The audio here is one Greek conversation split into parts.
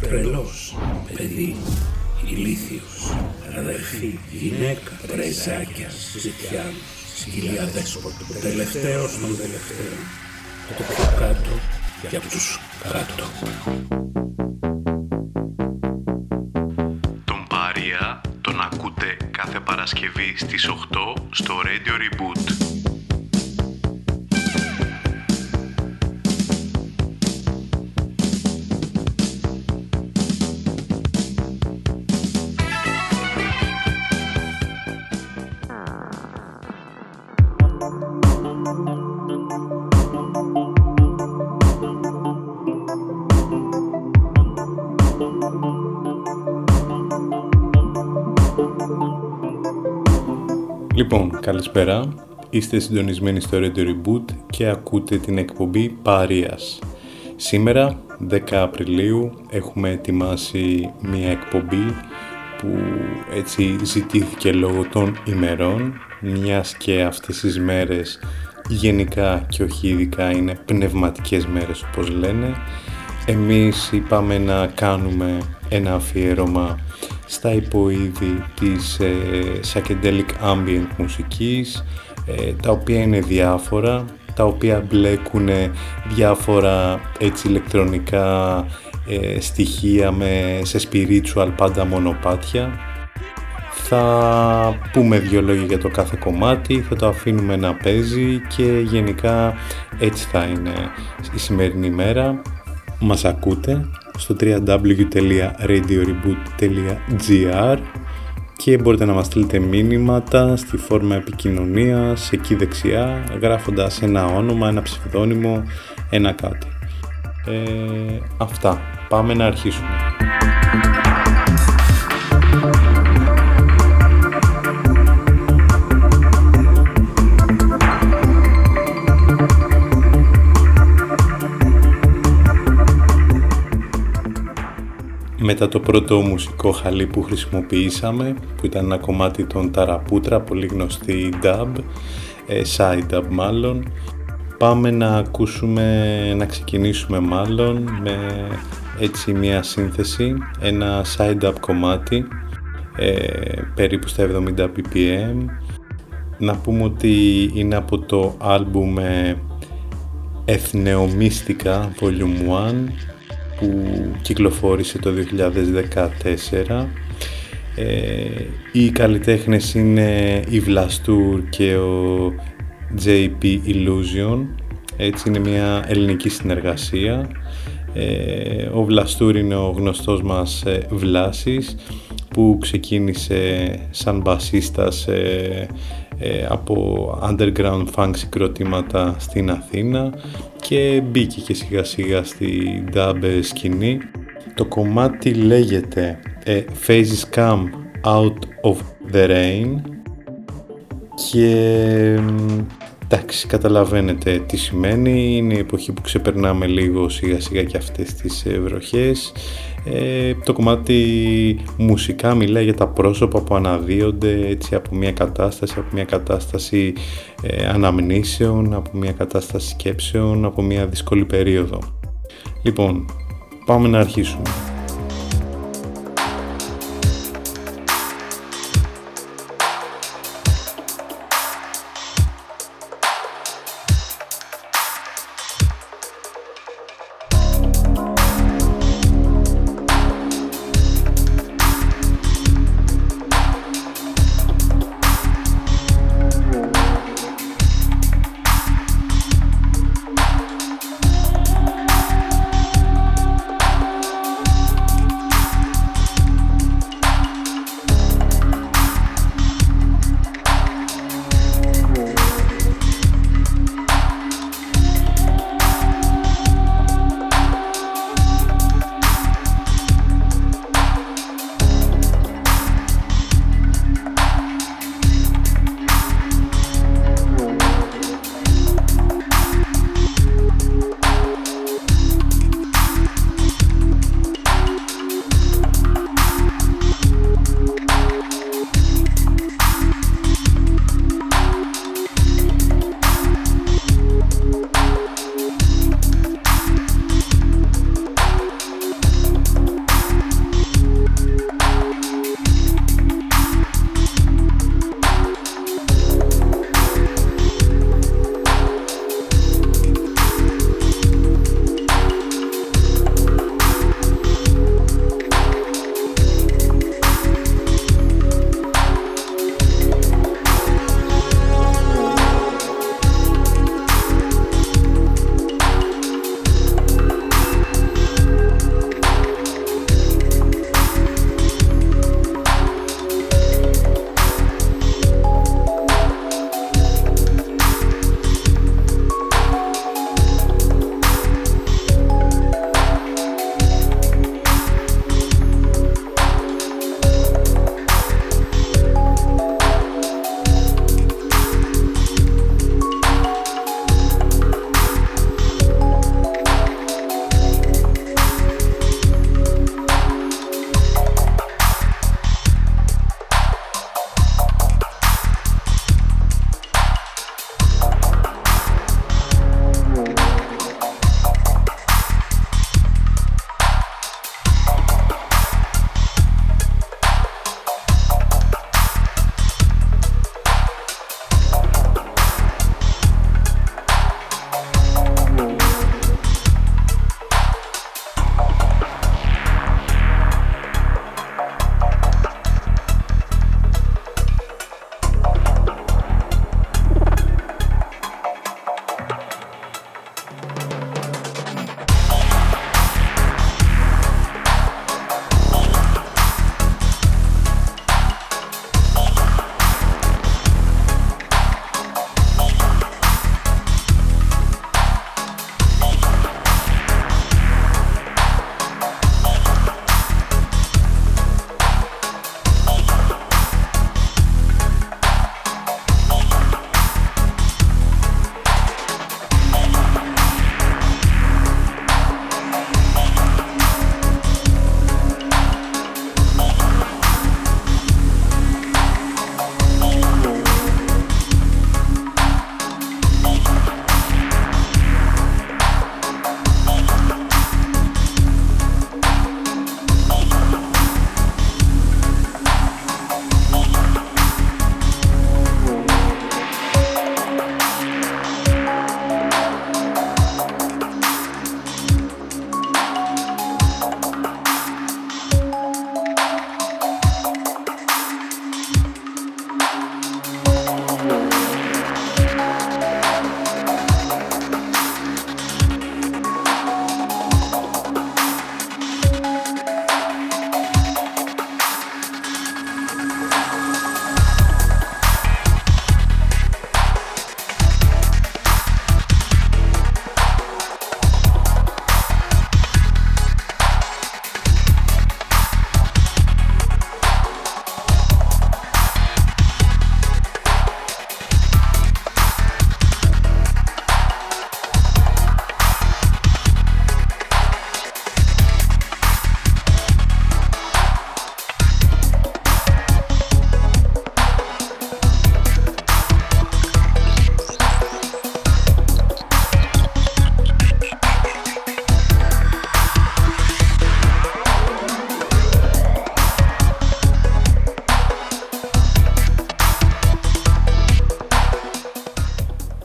τρελός, παιδί, ηλίθιος, αδερφή, γυναίκα, πρεζάκια, ζητιάν, σκυλιά δέσποτο, τελευταίος των τελευταίων, το πιο κάτω για τους κάτω. Τον Παρία τον ακούτε κάθε Παρασκευή στις 8 στο Radio Reboot. Λοιπόν, καλησπέρα. Είστε συντονισμένοι στο Radio Reboot και ακούτε την εκπομπή Παρίας. Σήμερα, 10 Απριλίου, έχουμε ετοιμάσει μια εκπομπή που έτσι ζητήθηκε λόγω των ημερών, μιας και αυτές τις μέρες γενικά και όχι ειδικά είναι πνευματικές μέρες όπως λένε. Εμείς είπαμε να κάνουμε ένα αφιέρωμα στα υποείδη της ε, psychedelic ambient μουσικής, ε, τα οποία είναι διάφορα, τα οποία μπλέκουν διάφορα έτσι ηλεκτρονικά ε, στοιχεία με, σε spiritual πάντα μονοπάτια. Θα πούμε δύο λόγια για το κάθε κομμάτι, θα το αφήνουμε να παίζει και γενικά έτσι θα είναι η σημερινή μέρα. Μας ακούτε στο www.radioreboot.gr και μπορείτε να μας στείλετε μήνυματα στη φόρμα επικοινωνίας εκεί δεξιά γράφοντας ένα όνομα, ένα ψευδόνυμο, ένα κάτι. Ε, αυτά. Πάμε να αρχίσουμε. Μετά το πρώτο μουσικό χαλί που χρησιμοποιήσαμε, που ήταν ένα κομμάτι των Ταραπούτρα, πολύ γνωστή dub, ε, side dub μάλλον, πάμε να ακούσουμε, να ξεκινήσουμε μάλλον με έτσι μια σύνθεση, ένα side dub κομμάτι, ε, περίπου στα 70 bpm. Να πούμε ότι είναι από το άλμπουμ Εθνεομίστικα Volume 1 που κυκλοφόρησε το 2014. Ε, οι καλλιτέχνες είναι η Βλαστούρ και ο JP Illusion. Έτσι είναι μια ελληνική συνεργασία. Ε, ο Βλαστούρ είναι ο γνωστός μας ε, Βλάσης που ξεκίνησε σαν μπασίστας ε, ε, από underground funk συγκροτήματα στην Αθήνα και μπήκε και σιγά σιγά στη dub σκηνή. Το κομμάτι λέγεται ε, Phases Come Out of the Rain και εντάξει καταλαβαίνετε τι σημαίνει, είναι η εποχή που ξεπερνάμε λίγο σιγά σιγά και αυτές τις βροχές ε, το κομμάτι μουσικά μιλάει για τα πρόσωπα που αναδύονται έτσι από μια κατάσταση, από μια κατάσταση ε, αναμνήσεων, από μια κατάσταση σκέψεων, από μια δύσκολη περίοδο. Λοιπόν, πάμε να αρχίσουμε.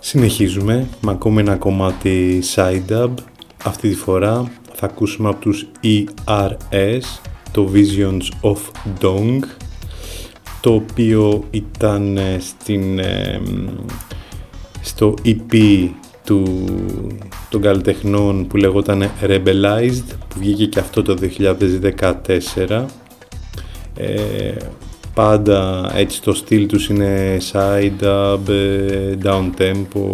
Συνεχίζουμε με ακόμα ένα κομμάτι side dub. Αυτή τη φορά θα ακούσουμε από τους ERS το Visions of Dong το οποίο ήταν ε, στην, ε, στο EP του, των καλλιτεχνών που λεγόταν Rebelized που βγήκε και αυτό το 2014 ε, πάντα έτσι το στυλ τους είναι side up, down tempo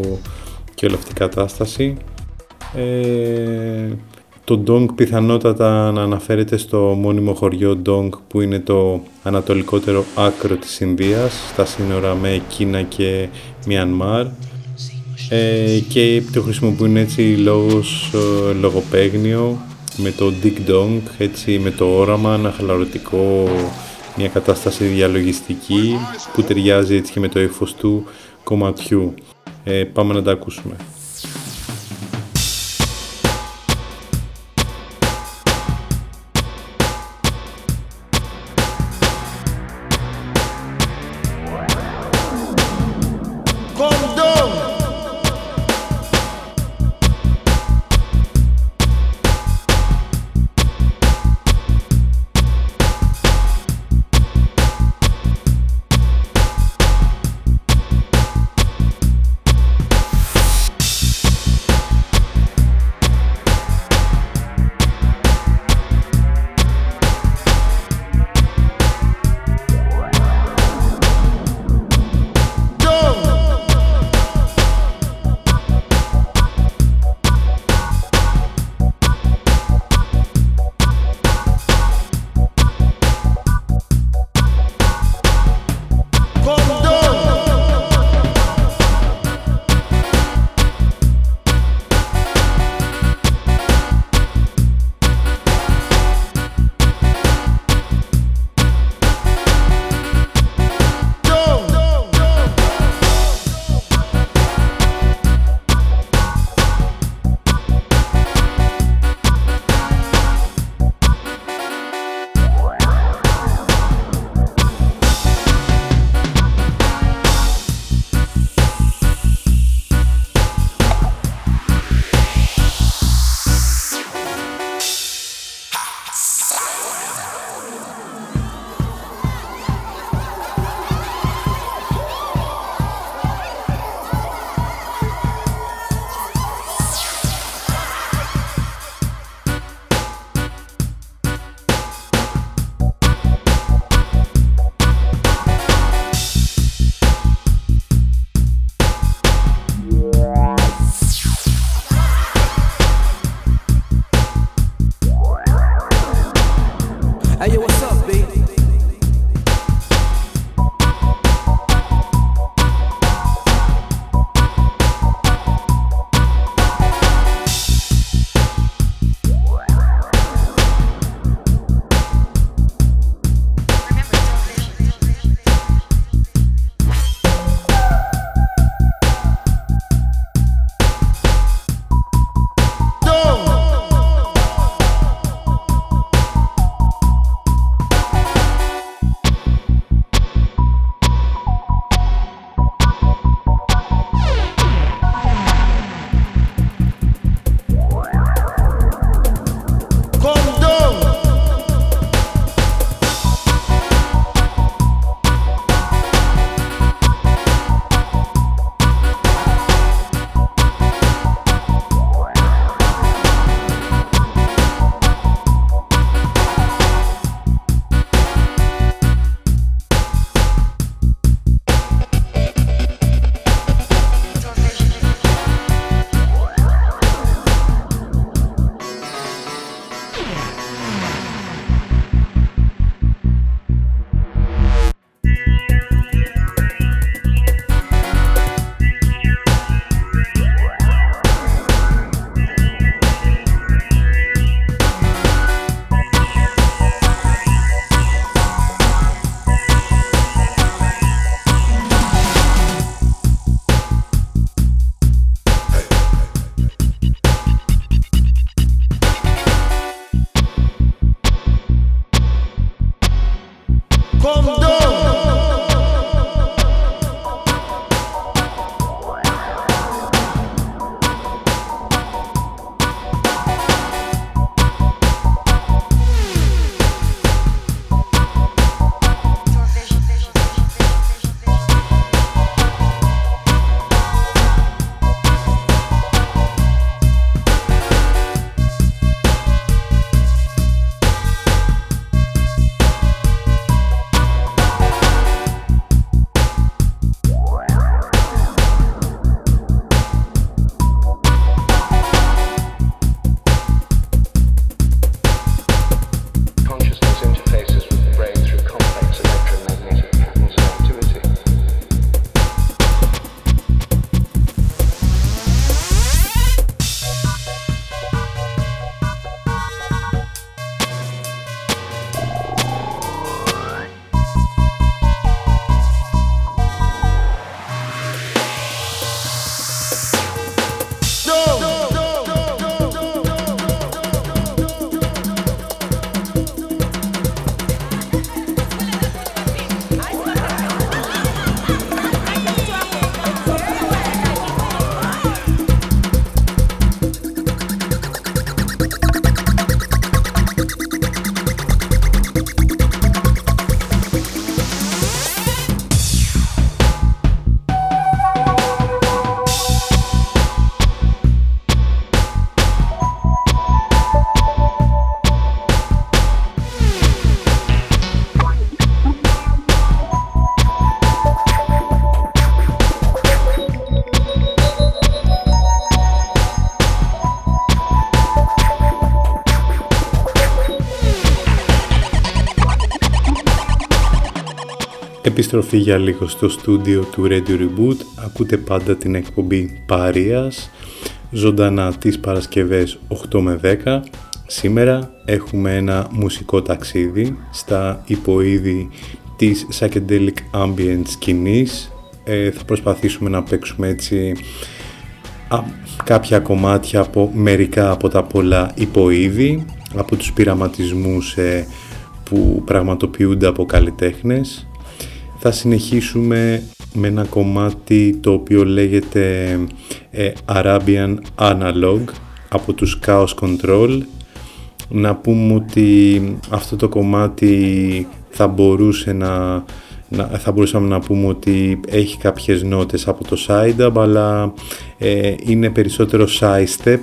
και όλη αυτή η κατάσταση. Ε, το Dong πιθανότατα να αναφέρεται στο μόνιμο χωριό Dong που είναι το ανατολικότερο άκρο της Ινδίας στα σύνορα με Κίνα και Μιανμάρ. Ε, και το χρησιμοποιούν έτσι λόγος ε, λογοπαίγνιο με το Dick Dong έτσι με το όραμα, ένα χαλαρωτικό μια κατάσταση διαλογιστική που ταιριάζει έτσι και με το ύφος του κομματιού. Ε, πάμε να τα ακούσουμε. Επιστροφή για λίγο στο στούντιο του Radio Reboot. Ακούτε πάντα την εκπομπή Παρίας, ζωντανά τις Παρασκευές 8 με 10. Σήμερα έχουμε ένα μουσικό ταξίδι στα υποείδη της psychedelic ambient σκηνής. Ε, θα προσπαθήσουμε να παίξουμε έτσι κάποια κομμάτια από μερικά από τα πολλά υποείδη, από τους πειραματισμούς ε, που πραγματοποιούνται από καλλιτέχνες θα συνεχίσουμε με ένα κομμάτι το οποίο λέγεται ε, Arabian Analog από τους Chaos Control. Να πούμε ότι αυτό το κομμάτι θα μπορούσε να, θα μπορούσαμε να πούμε ότι έχει κάποιες νότες από το side αλλά ε, είναι περισσότερο side step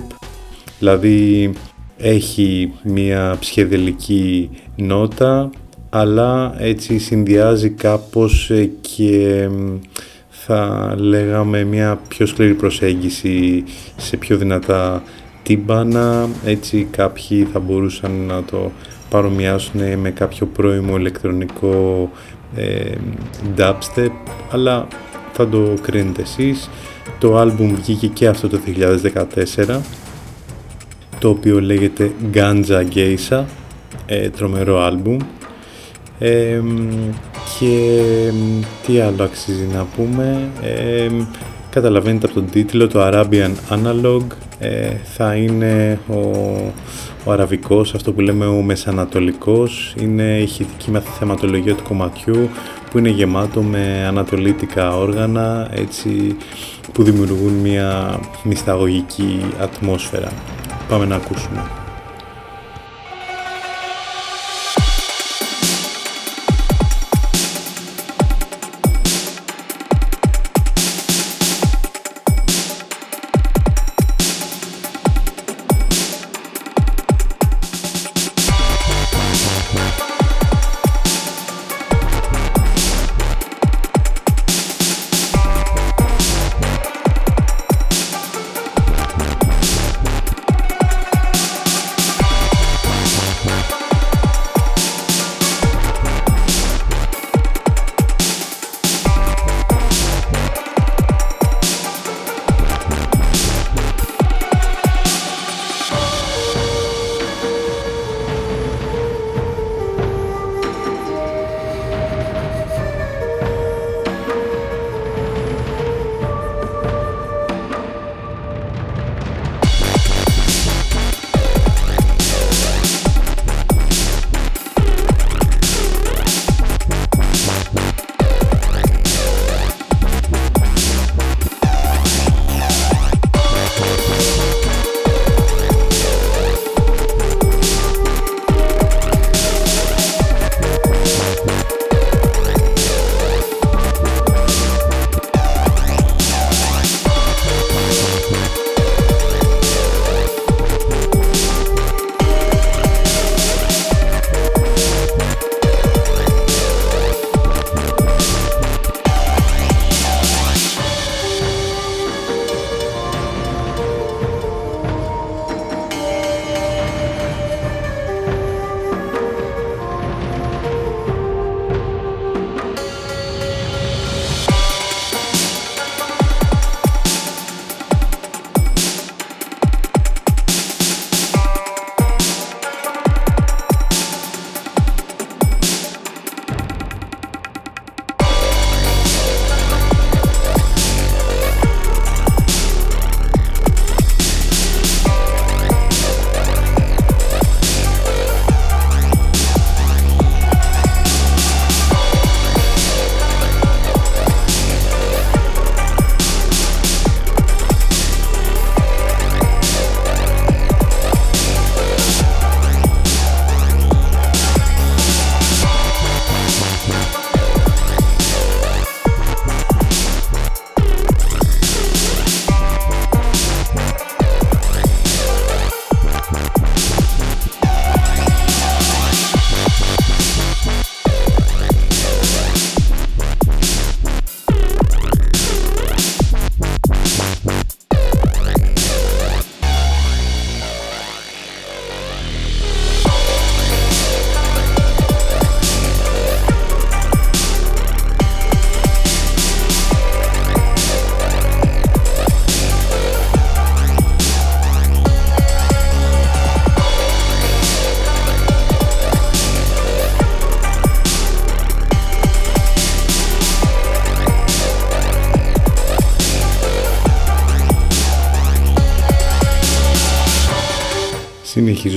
δηλαδή έχει μια ψυχεδελική νότα αλλά έτσι συνδυάζει κάπως ε, και θα λέγαμε μια πιο σκληρή προσέγγιση σε πιο δυνατά τύμπανα, έτσι κάποιοι θα μπορούσαν να το παρομοιάσουν με κάποιο πρώιμο ηλεκτρονικό ε, dubstep, αλλά θα το κρίνετε εσείς. Το άλμπουμ βγήκε και αυτό το 2014, το οποίο λέγεται Ganja Geisha, ε, τρομερό άλμπουμ και τι άλλο αξίζει να πούμε; καταλαβαίνετε από τον τίτλο το Arabian Analog ε, θα είναι ο, ο αραβικός, αυτό που λέμε ο μεσανατολικός. Είναι η ηχητική θεματολογία του κομματιού που είναι γεμάτο με ανατολίτικα όργανα έτσι, που δημιουργούν μια μυσταγωγική ατμόσφαιρα. Πάμε να ακούσουμε.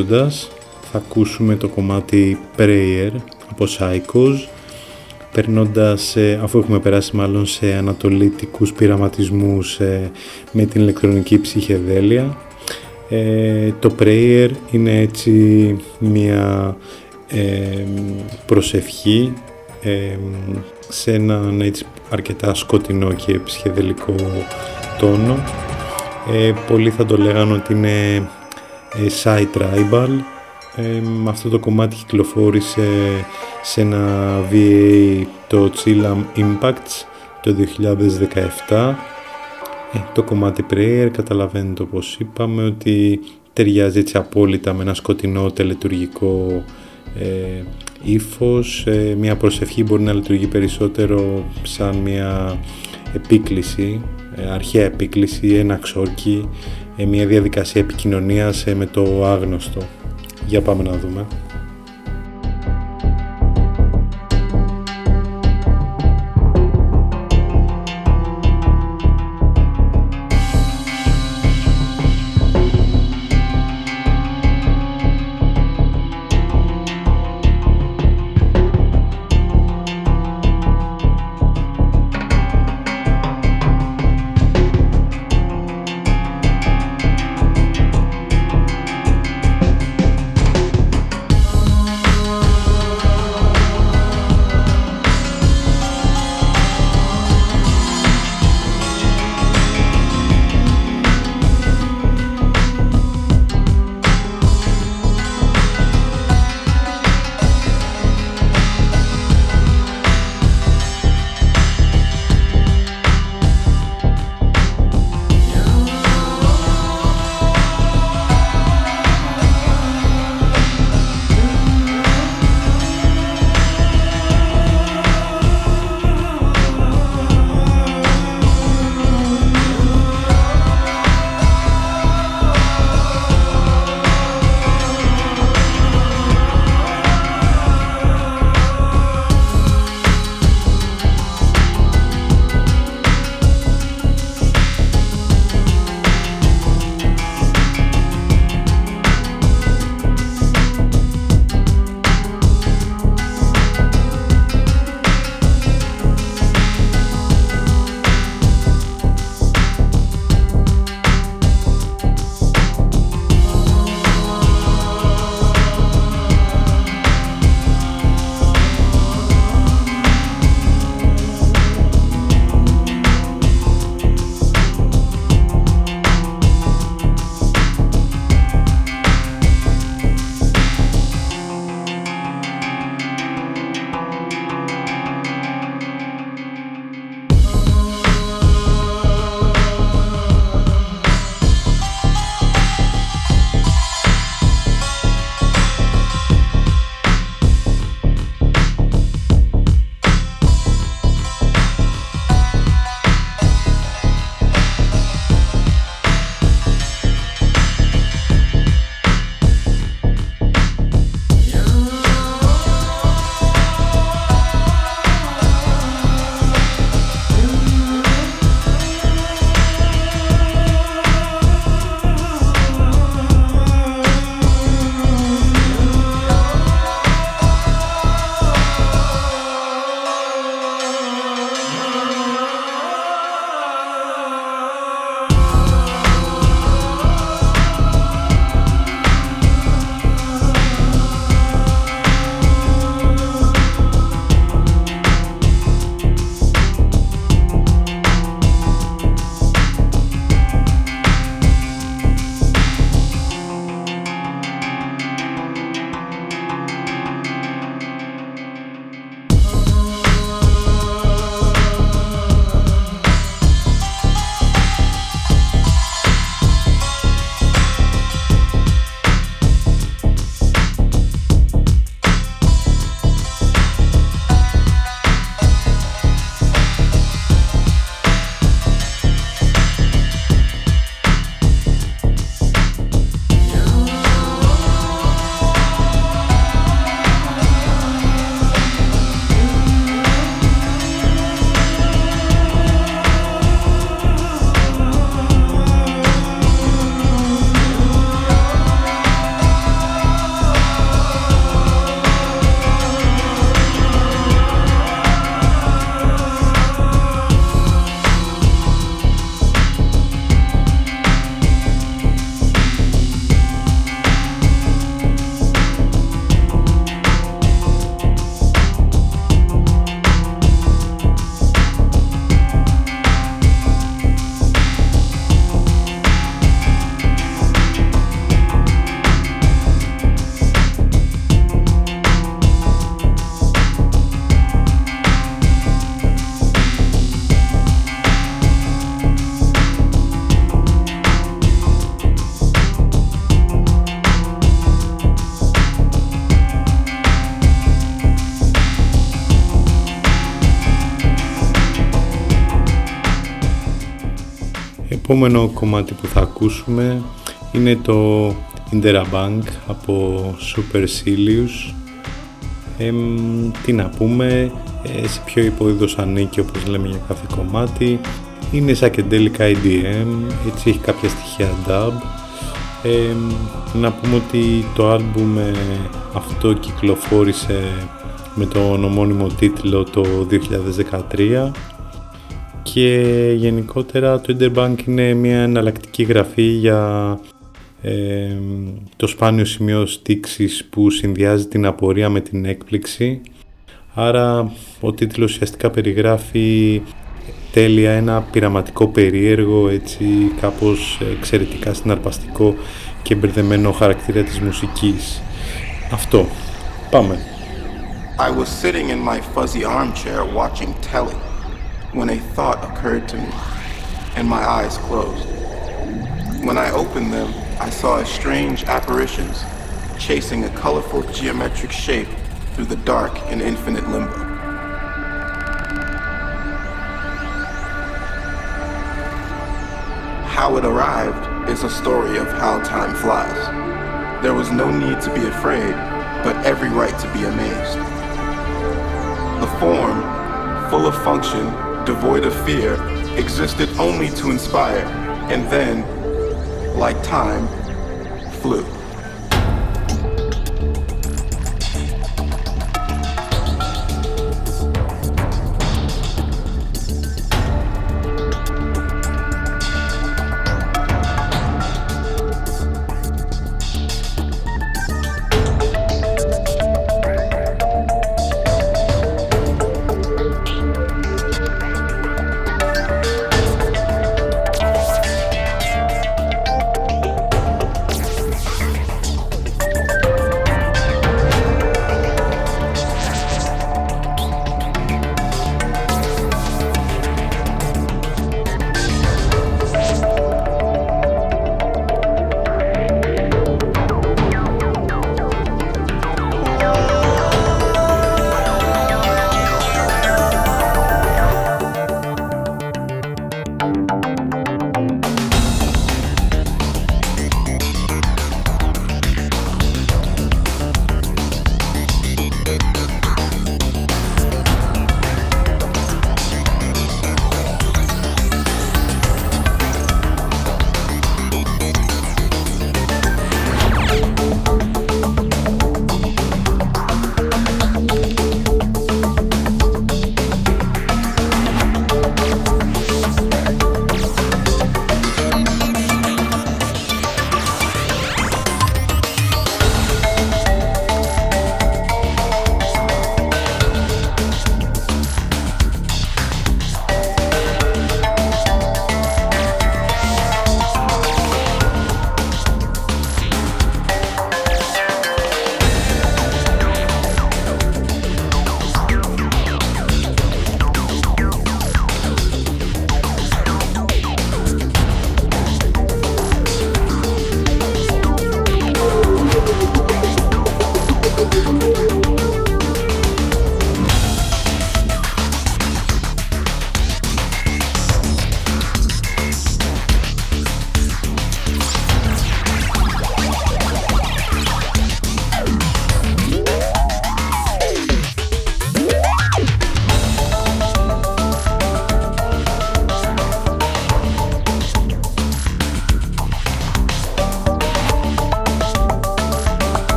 Συνεχίζοντας, θα ακούσουμε το κομμάτι Prayer από Psychos, περνώντας, αφού έχουμε περάσει μάλλον σε ανατολίτικους πειραματισμούς με την ηλεκτρονική ψυχεδέλεια. Ε, το Prayer είναι έτσι μια ε, προσευχή ε, σε έναν έτσι αρκετά σκοτεινό και ψυχεδελικό τόνο. Ε, πολλοί θα το λέγανε ότι είναι ε, Sci Tribal. Ε, αυτό το κομμάτι κυκλοφόρησε σε ένα VA το Chillam Impacts το 2017. Ε, το κομμάτι Prayer καταλαβαίνετε όπως είπαμε ότι ταιριάζει έτσι απόλυτα με ένα σκοτεινό τελετουργικό ε, ύφος. Ε, μια προσευχή μπορεί να λειτουργεί περισσότερο σαν μια επίκληση, ε, αρχαία επίκληση, ένα ξόρκι, ε, μια διαδικασία επικοινωνίας με το άγνωστο. Για πάμε να δούμε. Επόμενο κομμάτι που θα ακούσουμε είναι το Bank από Super Cilius. Ε, τι να πούμε, ε, σε ποιο υπόδειγος ανήκει όπως λέμε για κάθε κομμάτι. Είναι σακεντέλικα EDM, έτσι έχει κάποια στοιχεία dub. Ε, να πούμε ότι το άλμπουμ ε, αυτό κυκλοφόρησε με τον ομώνυμο τίτλο το 2013 και γενικότερα το Interbank είναι μια εναλλακτική γραφή για ε, το σπάνιο σημείο στήξης που συνδυάζει την απορία με την έκπληξη. Άρα ο τίτλος ουσιαστικά περιγράφει τέλεια ένα πειραματικό περίεργο έτσι κάπως εξαιρετικά συναρπαστικό και μπερδεμένο χαρακτήρα της μουσικής. Αυτό. Πάμε. I was sitting in my fuzzy armchair watching telly when a thought occurred to me, and my eyes closed. When I opened them, I saw strange apparitions chasing a colorful geometric shape through the dark and infinite limbo. How it arrived is a story of how time flies. There was no need to be afraid, but every right to be amazed. The form, full of function, devoid of fear, existed only to inspire, and then, like time, flew.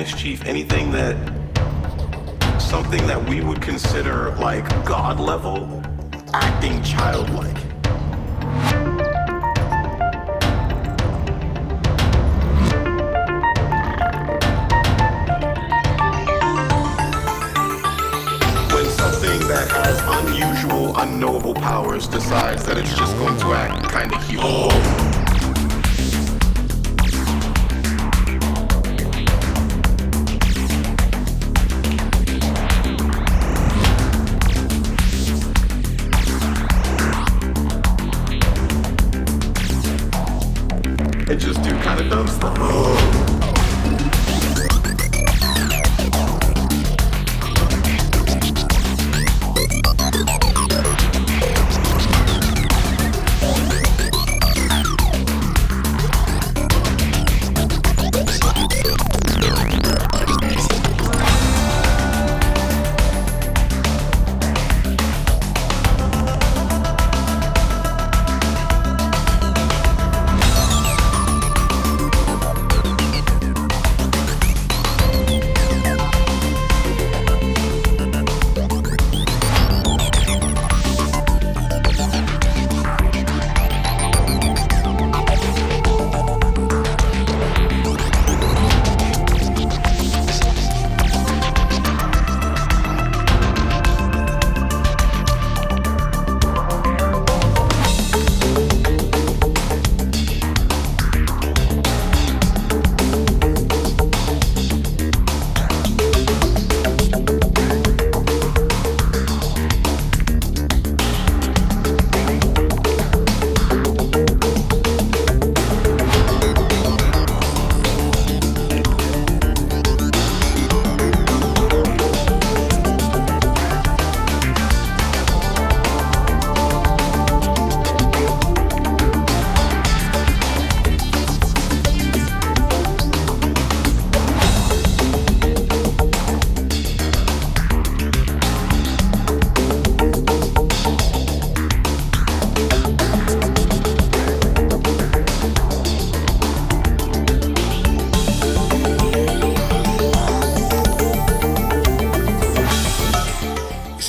Mischief, anything that something that we would consider like god level,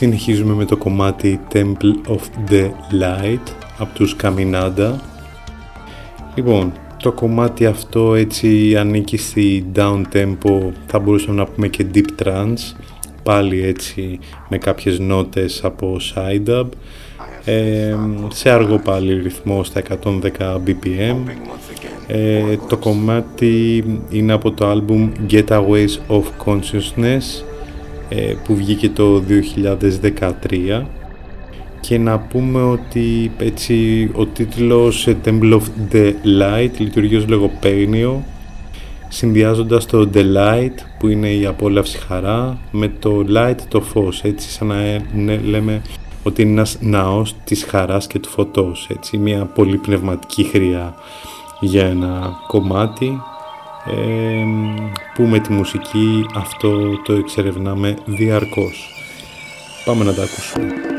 Συνεχίζουμε με το κομμάτι Temple of the Light από τους Caminada. Λοιπόν, το κομμάτι αυτό έτσι ανήκει στη down tempo, θα μπορούσαμε να πούμε και deep trance, πάλι έτσι με κάποιες νότες από side dub, ε, σε αργό πάλι ρυθμό στα 110 BPM. Ε, το κομμάτι είναι από το album Getaways of Consciousness ε, που βγήκε το 2013 και να πούμε ότι έτσι ο τίτλος Temple of the Light λειτουργεί ως λογοπαίγνιο συνδυάζοντας το The Light που είναι η απόλαυση χαρά με το Light το φως. Έτσι σαν να ναι, λέμε ότι είναι ένας ναός της χαράς και του φωτός. Έτσι μια πολύ πνευματική χρειά για ένα κομμάτι ε, που με τη μουσική αυτό το εξερευνάμε διαρκώς. Πάμε να τα ακούσουμε.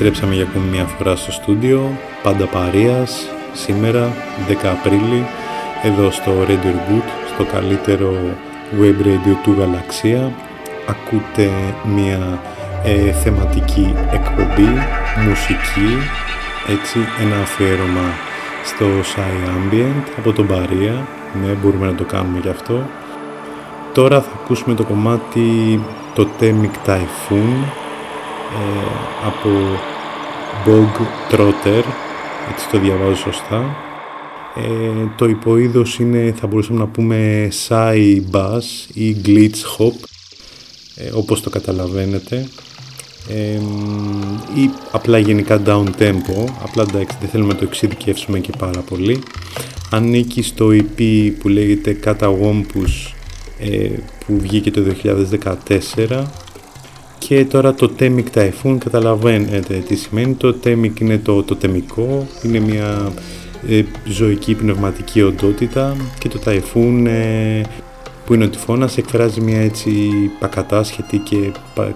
Επιστρέψαμε για ακόμη μια φορά στο στούντιο, πάντα παρείας, σήμερα 10 Απρίλη, εδώ στο Radio Reboot, στο καλύτερο web radio του Γαλαξία. Ακούτε μια ε, θεματική εκπομπή, μουσική, έτσι ένα αφιέρωμα στο Sci Ambient από τον Παρία, ναι μπορούμε να το κάνουμε γι' αυτό. Τώρα θα ακούσουμε το κομμάτι το Temic Typhoon ε, από Bog Trotter, έτσι το διαβάζω σωστά. Ε, το υποείδος είναι, θα μπορούσαμε να πούμε, Psy Bass ή Glitch Hop, ε, όπως το καταλαβαίνετε. Ε, ή απλά γενικά down tempo, απλά εντάξει δεν θέλουμε να το εξειδικεύσουμε και πάρα πολύ. Ανήκει στο EP που λέγεται Catawampus ε, που βγήκε το 2014 και τώρα το Temic Typhoon καταλαβαίνετε τι σημαίνει το Temic είναι το, το τεμικό είναι μια ε, ζωική πνευματική οντότητα και το Typhoon ε, που είναι ο τυφώνας εκφράζει μια έτσι πακατάσχετη και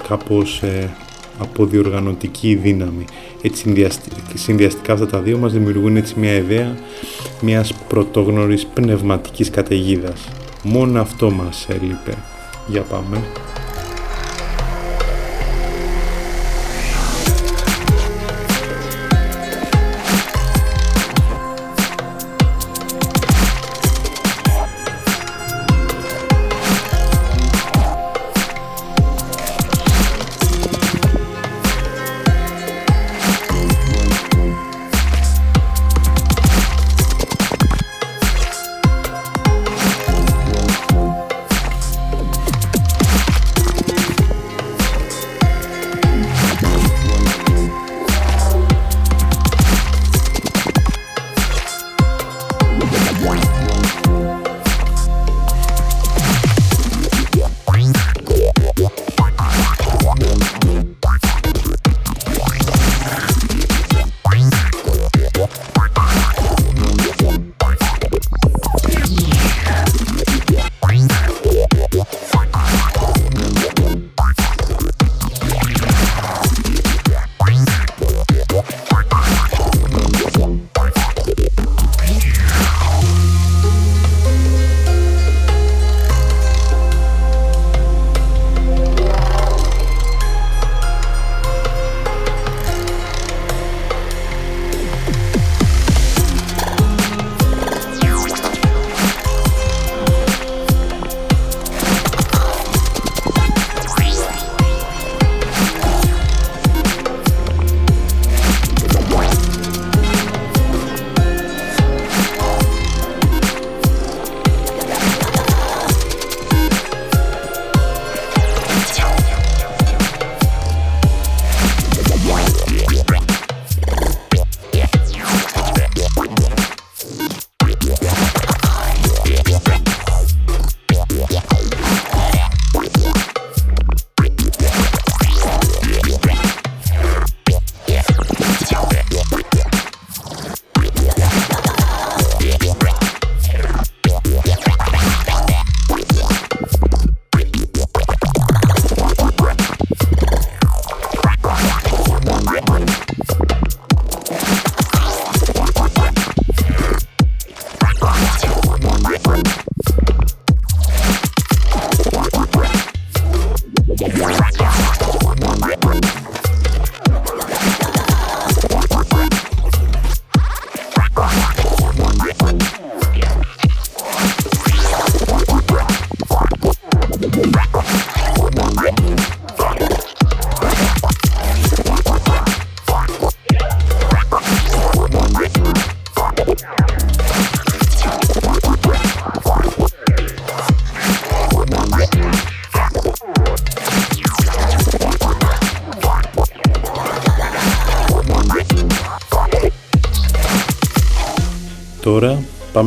κάπως ε, αποδιοργανωτική δύναμη. Έτσι συνδυαστικά αυτά τα δύο μας δημιουργούν έτσι μια ιδέα μιας πρωτόγνωρης πνευματικής καταιγίδας. Μόνο αυτό μας έλειπε. Για πάμε.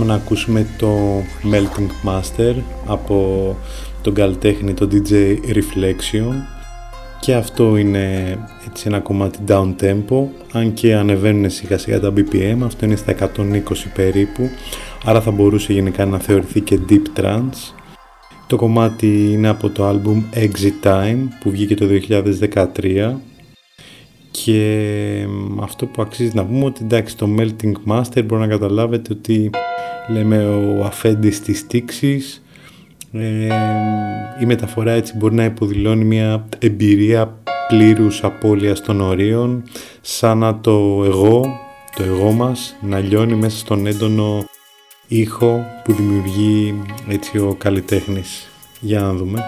Να ακούσουμε το Melting Master από τον καλλιτέχνη το DJ Reflection. Και αυτό είναι έτσι ένα κομμάτι down tempo αν και ανεβαίνουν σιγά σιγά τα BPM αυτό είναι στα 120 περίπου. Άρα θα μπορούσε γενικά να θεωρηθεί και deep trance. Το κομμάτι είναι από το album Exit Time που βγήκε το 2013 και αυτό που αξίζει να πούμε ότι εντάξει το Melting Master μπορεί να καταλάβετε ότι λέμε ο αφέντης της τήξης ε, η μεταφορά έτσι μπορεί να υποδηλώνει μια εμπειρία πλήρους απώλειας των ορίων σαν να το εγώ, το εγώ μας να λιώνει μέσα στον έντονο ήχο που δημιουργεί έτσι ο καλλιτέχνης. Για να δούμε.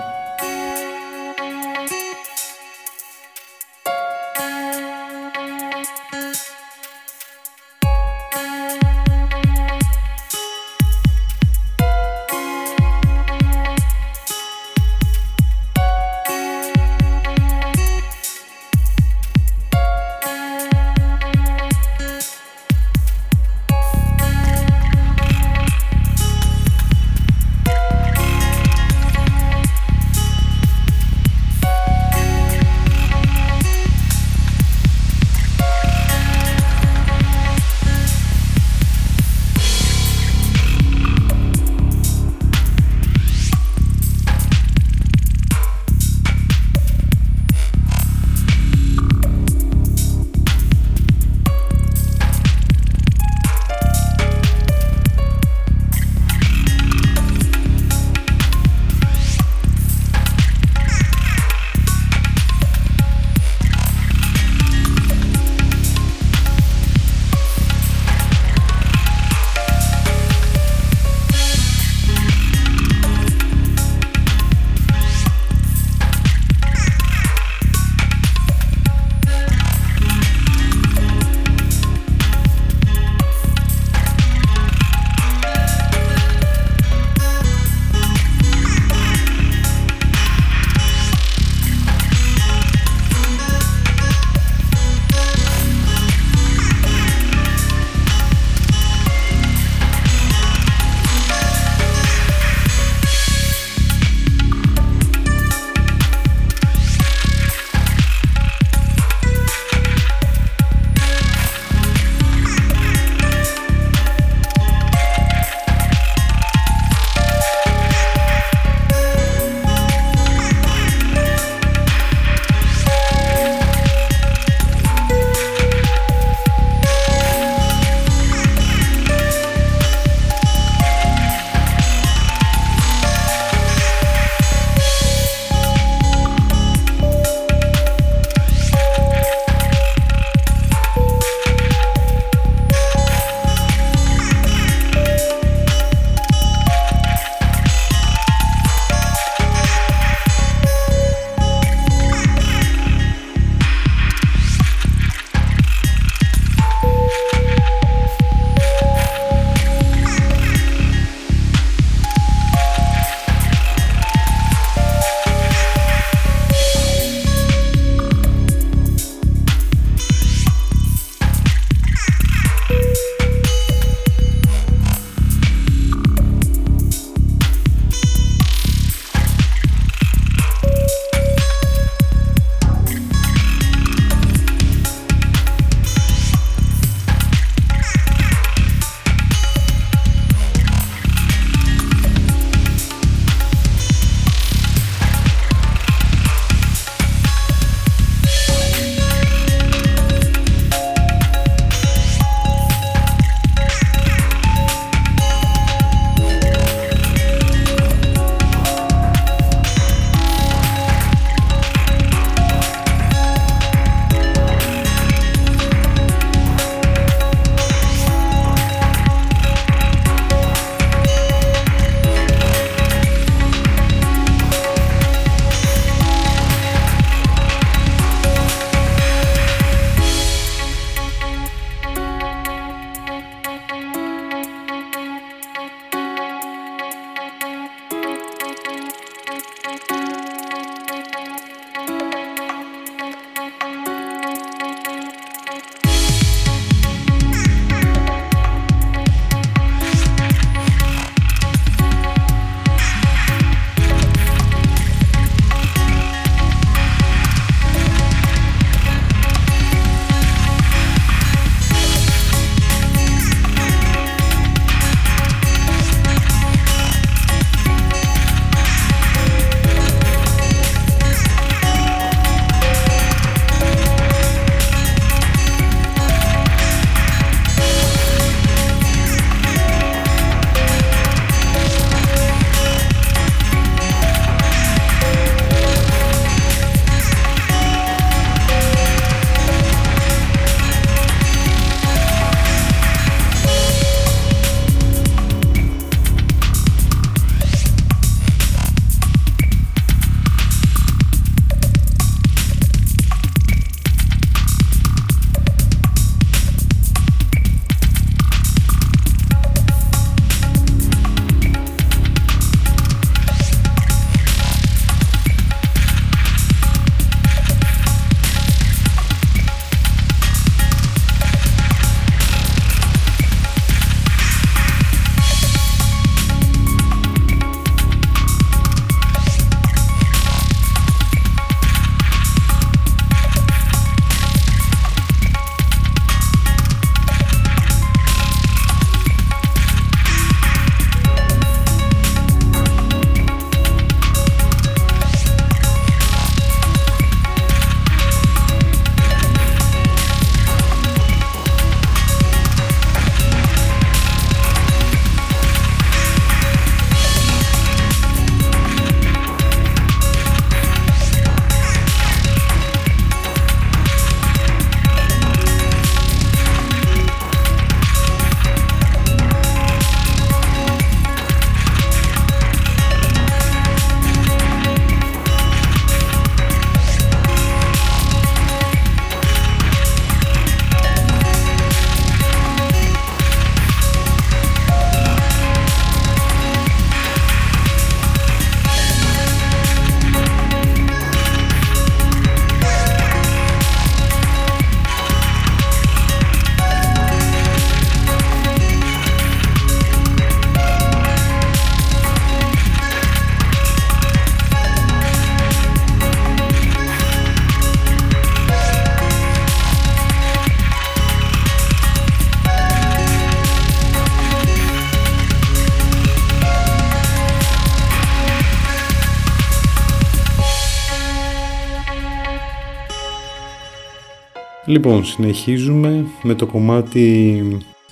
Λοιπόν, συνεχίζουμε με το κομμάτι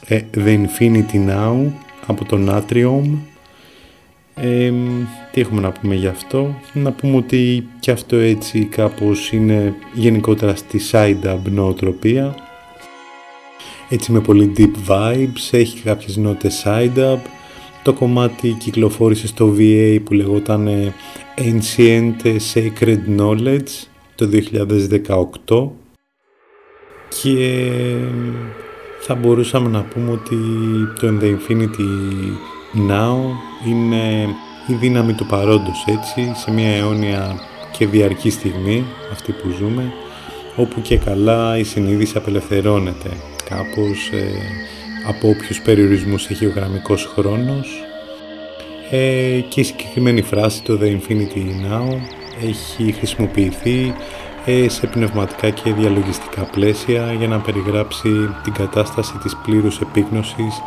ε, The Infinity Now από το Natrium. Ε, τι έχουμε να πούμε γι' αυτό; Να πούμε ότι και αυτό έτσι κάπως είναι γενικότερα στη side-up νοοτροπία. Έτσι με πολύ deep vibes, έχει κάποιες νότες side-up. Το κομμάτι κυκλοφόρησε στο VA που λεγόταν Ancient Sacred Knowledge το 2018 και θα μπορούσαμε να πούμε ότι το In The Infinity Now είναι η δύναμη του παρόντος έτσι σε μια αιώνια και διαρκή στιγμή αυτή που ζούμε όπου και καλά η συνείδηση απελευθερώνεται. Κάπως ε, από όποιους περιορισμούς έχει ο γραμμικός χρόνος. Ε, και η συγκεκριμένη φράση το The Infinity Now έχει χρησιμοποιηθεί ε, σε πνευματικά και διαλογιστικά πλαίσια για να περιγράψει την κατάσταση της πλήρους επίγνωσης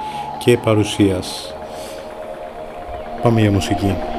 και παρουσίας. Πάμε για μουσική.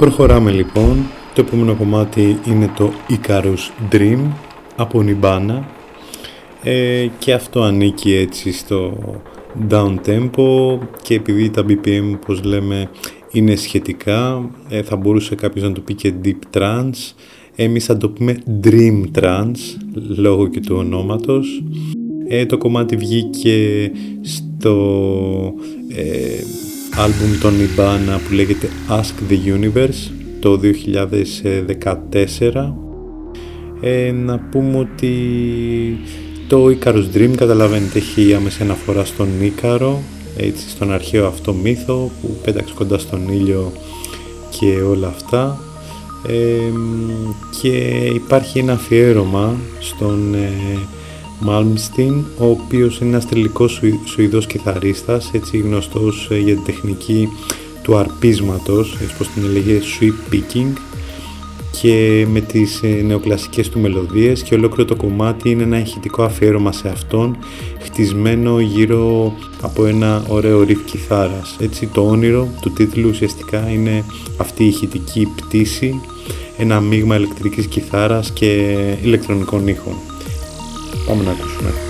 Προχωράμε λοιπόν. Το επόμενο κομμάτι είναι το Icarus Dream από Nibbana. Ε, και αυτό ανήκει έτσι στο down tempo και επειδή τα BPM όπως λέμε είναι σχετικά ε, θα μπορούσε κάποιος να το πει και deep trance. Εμείς θα το πούμε dream trance λόγω και του ονόματος. Ε, το κομμάτι βγήκε στο ε, άλμπουμ των Nibbana που λέγεται Ask the Universe το 2014 ε, να πούμε ότι το Icarus Dream καταλαβαίνετε έχει άμεσα αναφορά στον Ίκαρο έτσι στον αρχαίο αυτό μύθο που πέταξε κοντά στον ήλιο και όλα αυτά. Ε, και υπάρχει ένα αφιέρωμα στον ε, Malmsteen ο οποίος είναι ένας τελικός Σουηδός κιθαρίστας έτσι γνωστός ε, για την τεχνική του αρπίσματος έτσι πως την έλεγε sweep picking και με τις ε, νεοκλασικές του μελωδίες και ολόκληρο το κομμάτι είναι ένα ηχητικό αφιέρωμα σε αυτόν χτισμένο γύρω από ένα ωραίο ριφ κιθάρας. Έτσι το όνειρο του τίτλου ουσιαστικά είναι αυτή η ηχητική πτήση ένα μείγμα ηλεκτρικής κιθάρας και ηλεκτρονικών ήχων. Πάμε να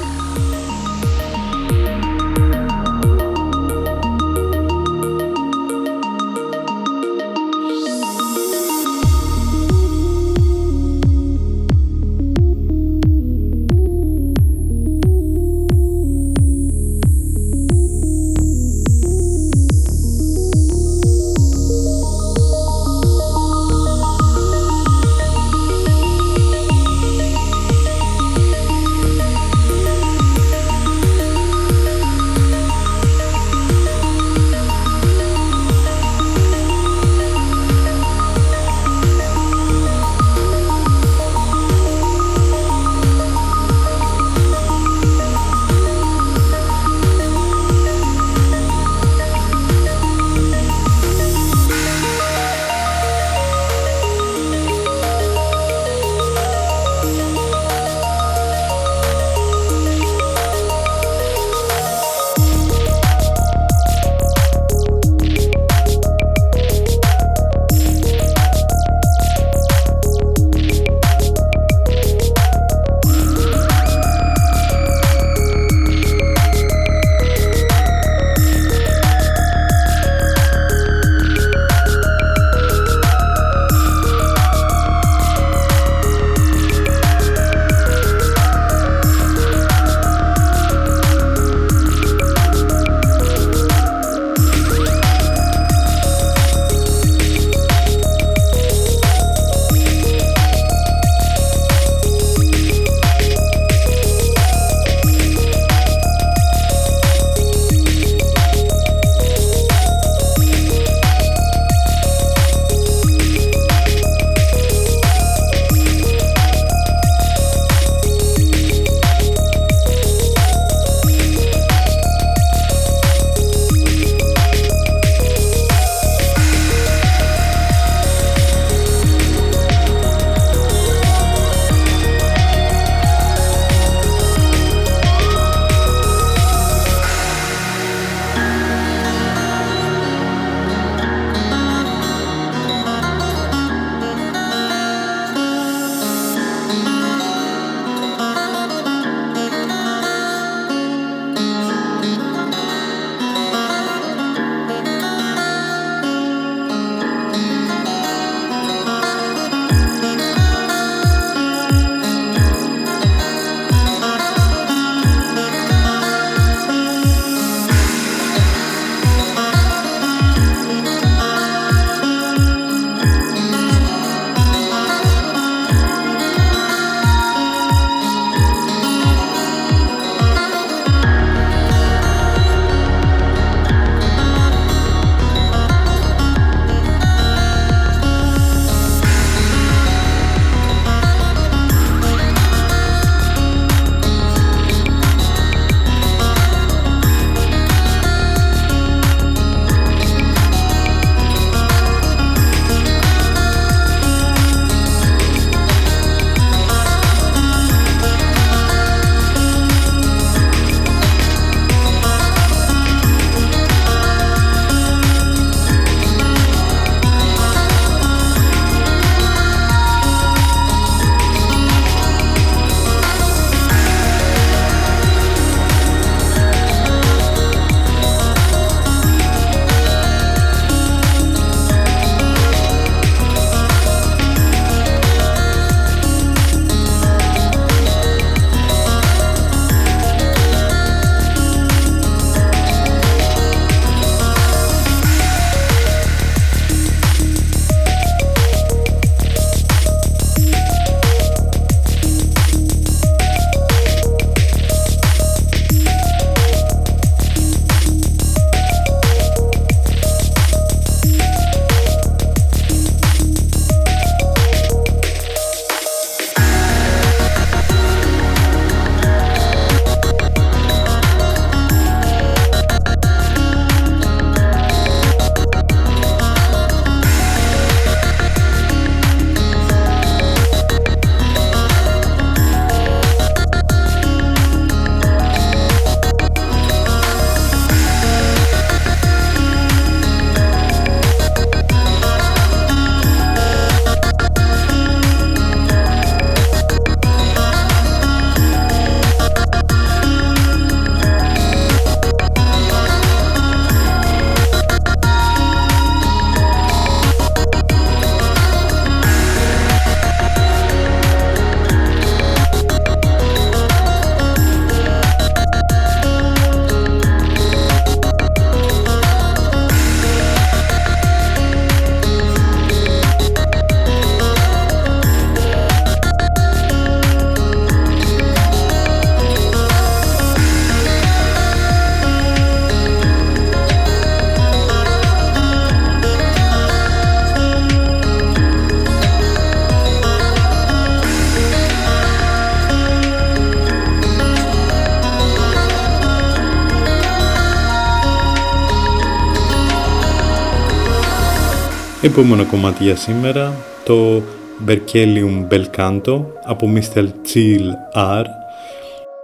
Επόμενο κομμάτι για σήμερα, το Berkelium Bel Canto από Mr. Chill R.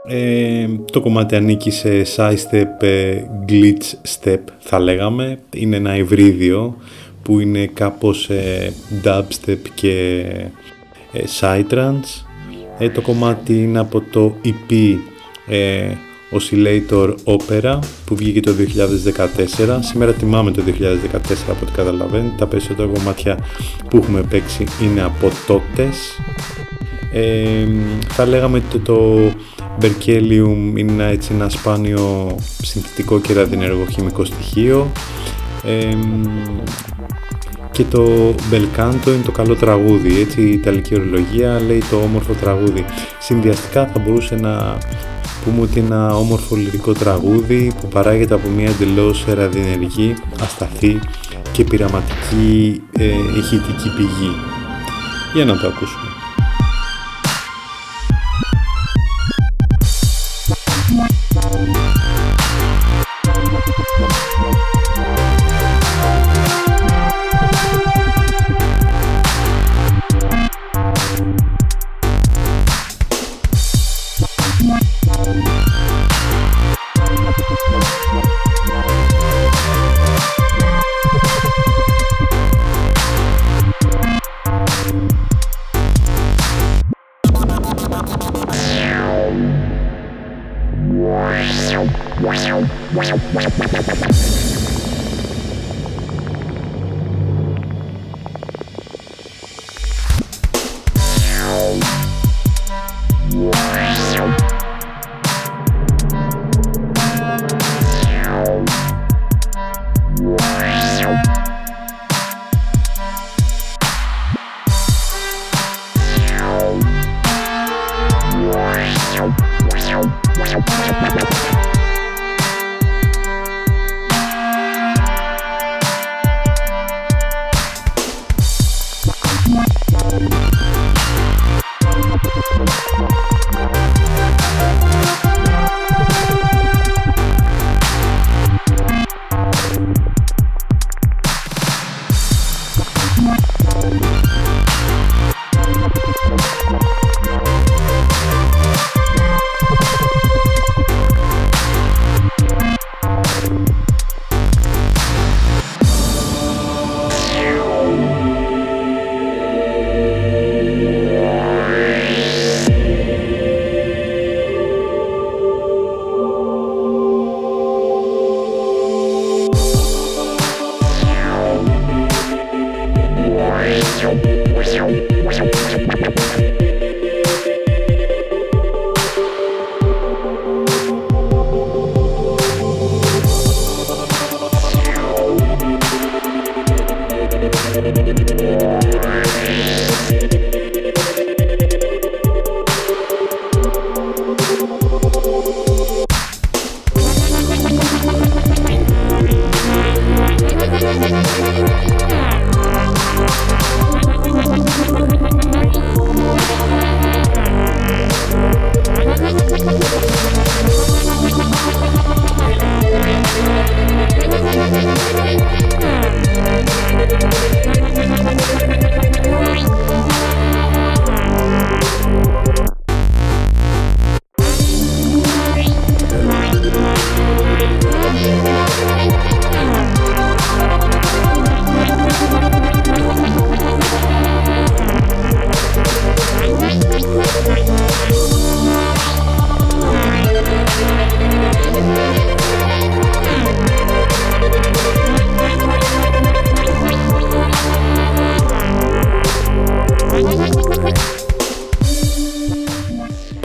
Ε, το κομμάτι ανήκει σε side step, ε, glitch step θα λέγαμε. Είναι ένα υβρίδιο που είναι κάπως ε, dubstep και ε, psytrance. Ε, το κομμάτι είναι από το EP ε, Oscillator Opera που βγήκε το 2014. Σήμερα τιμάμε το 2014 από ό,τι καταλαβαίνετε. Τα περισσότερα κομμάτια που έχουμε παίξει είναι από τότες. Ε, θα λέγαμε ότι το Berkelium είναι έτσι ένα σπάνιο συνθετικό και ραδιενεργό στοιχείο. Ε, και το Belcanto είναι το καλό τραγούδι, έτσι η Ιταλική ορολογία λέει το όμορφο τραγούδι. Συνδυαστικά θα μπορούσε να πούμε ότι είναι ένα όμορφο λυρικό τραγούδι που παράγεται από μια εντελώς ραδιενεργή, ασταθή και πειραματική ε, ηχητική πηγή. Για να το ακούσουμε.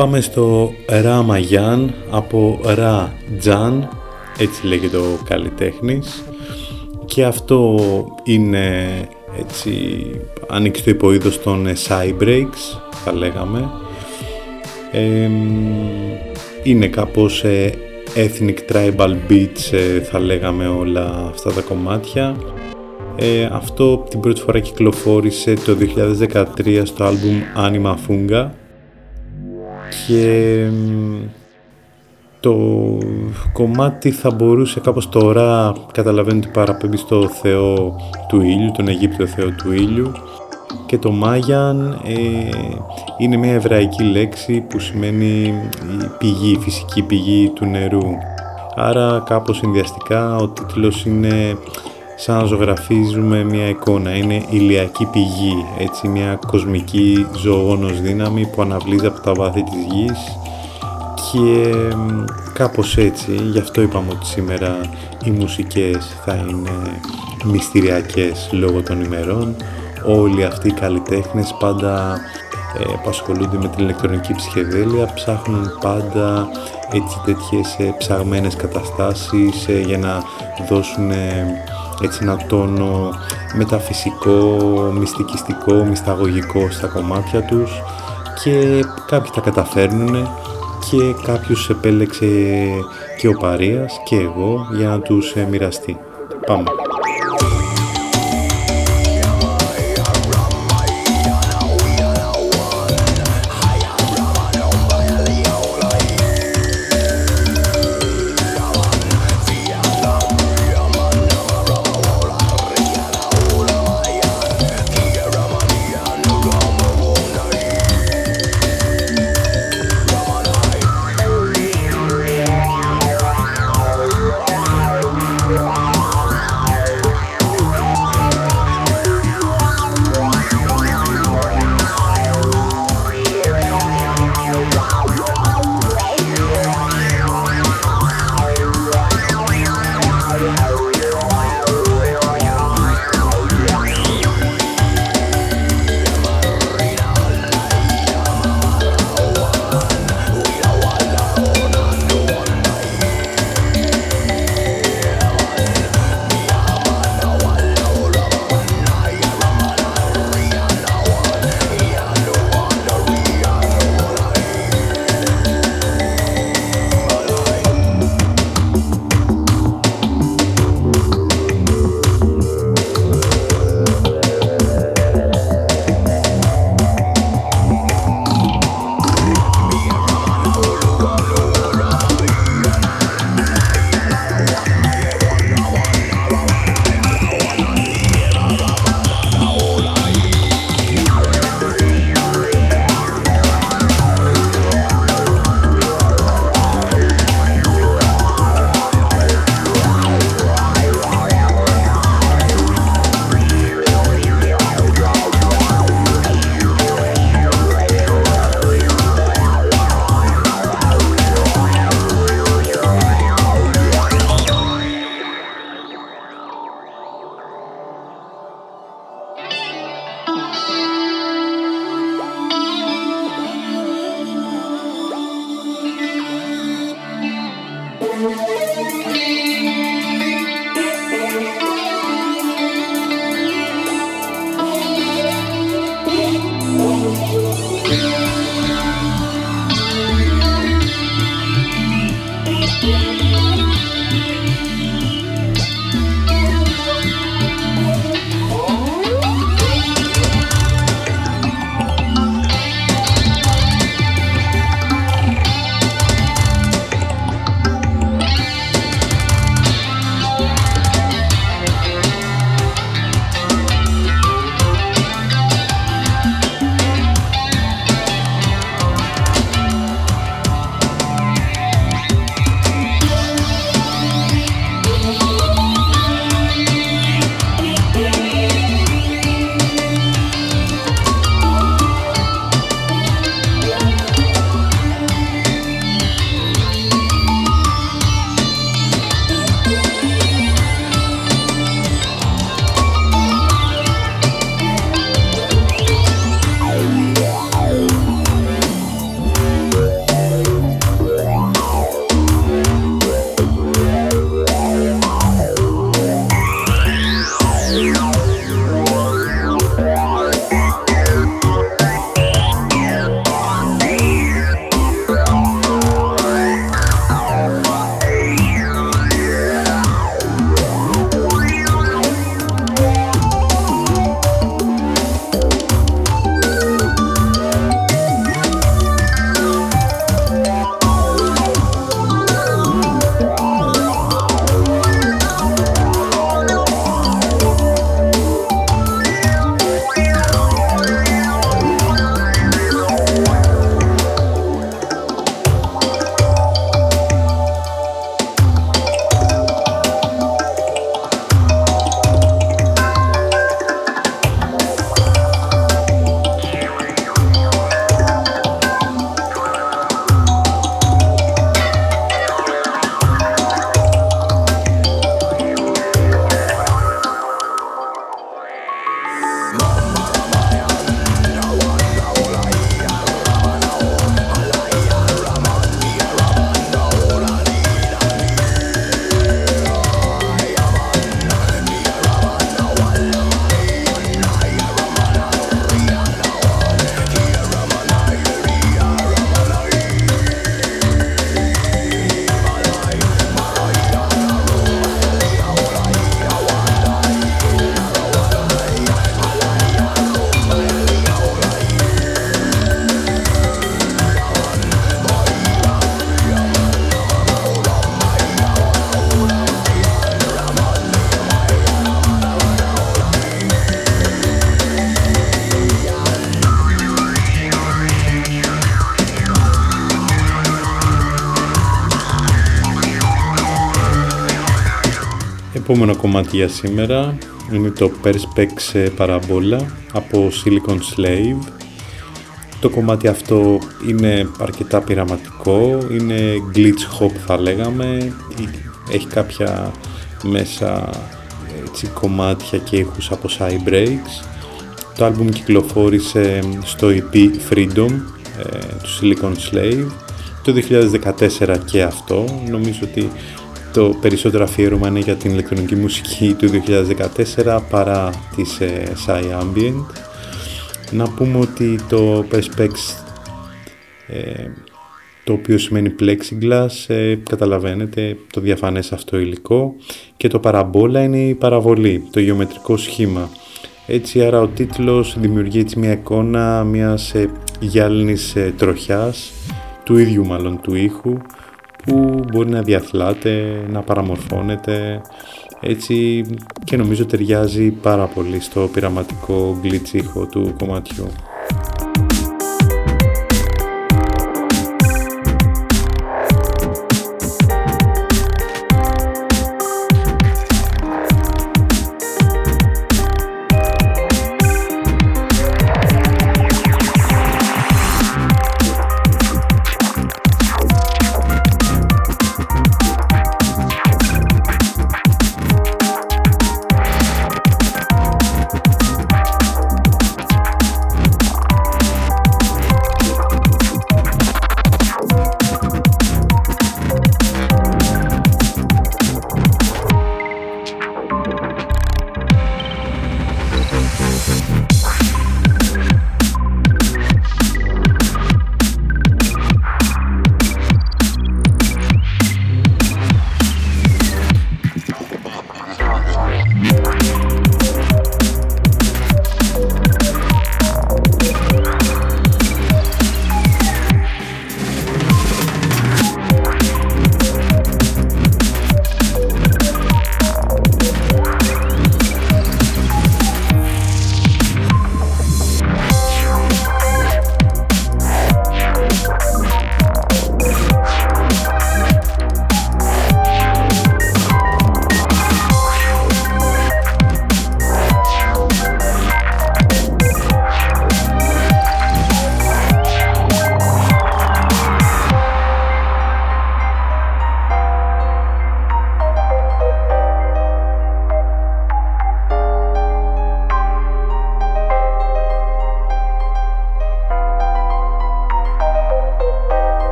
Πάμε στο Ρα Μαγιάν από Ρα Τζαν, έτσι λέγεται ο καλλιτέχνης. Και αυτό είναι έτσι ανοιχτό υποείδος των Cybreaks θα λέγαμε. Είναι κάπως ε, ethnic tribal beats ε, θα λέγαμε όλα αυτά τα κομμάτια. Ε, αυτό την πρώτη φορά κυκλοφόρησε το 2013 στο άλμπουμ Anima Funga και το κομμάτι θα μπορούσε κάπως τώρα καταλαβαίνω ότι παραπέμπει στο θεό του ήλιου, τον Αιγύπτιο θεό του ήλιου και το Μάγιαν ε, είναι μια εβραϊκή λέξη που σημαίνει πηγή, φυσική πηγή του νερού. Άρα κάπως συνδυαστικά ο τίτλος είναι σαν να ζωγραφίζουμε μια εικόνα. Είναι ηλιακή πηγή, έτσι μια κοσμική ζωόνος δύναμη που αναβλύζει από τα βάθη της γης και κάπως έτσι, γι' αυτό είπαμε ότι σήμερα οι μουσικές θα είναι μυστηριακές λόγω των ημερών. Όλοι αυτοί οι καλλιτέχνες πάντα ε, που ασχολούνται με την ηλεκτρονική ψυχεδέλεια ψάχνουν πάντα έτσι τέτοιες ε, ψαγμένες καταστάσεις ε, για να δώσουν έτσι ένα τόνο μεταφυσικό, μυστικιστικό, μυσταγωγικό στα κομμάτια τους και κάποιοι τα καταφέρνουν και κάποιους επέλεξε και ο Παρίας και εγώ για να τους μοιραστεί. Πάμε. Επόμενο κομμάτι για σήμερα είναι το Perspex Parabola από Silicon Slave. Το κομμάτι αυτό είναι αρκετά πειραματικό, είναι glitch hop θα λέγαμε, έχει κάποια μέσα έτσι, κομμάτια και ήχους από side breaks. Το άλμπουμ κυκλοφόρησε στο EP Freedom ε, του Silicon Slave το 2014 και αυτό. Νομίζω ότι το περισσότερο αφιέρωμα είναι για την ηλεκτρονική μουσική του 2014 παρά της ε, Sci Ambient. Να πούμε ότι το Perspex ε, το οποίο σημαίνει plexiglass, ε, καταλαβαίνετε το διαφανές αυτό υλικό και το παραμπόλα είναι η παραβολή, το γεωμετρικό σχήμα. Έτσι άρα ο τίτλος δημιουργεί έτσι μια εικόνα μιας ε, γυάλινης ε, τροχιάς, του ίδιου μάλλον του ήχου, που μπορεί να διαθλάται, να παραμορφώνεται, έτσι και νομίζω ταιριάζει πάρα πολύ στο πειραματικό γκλιτσίχο του κομματιού.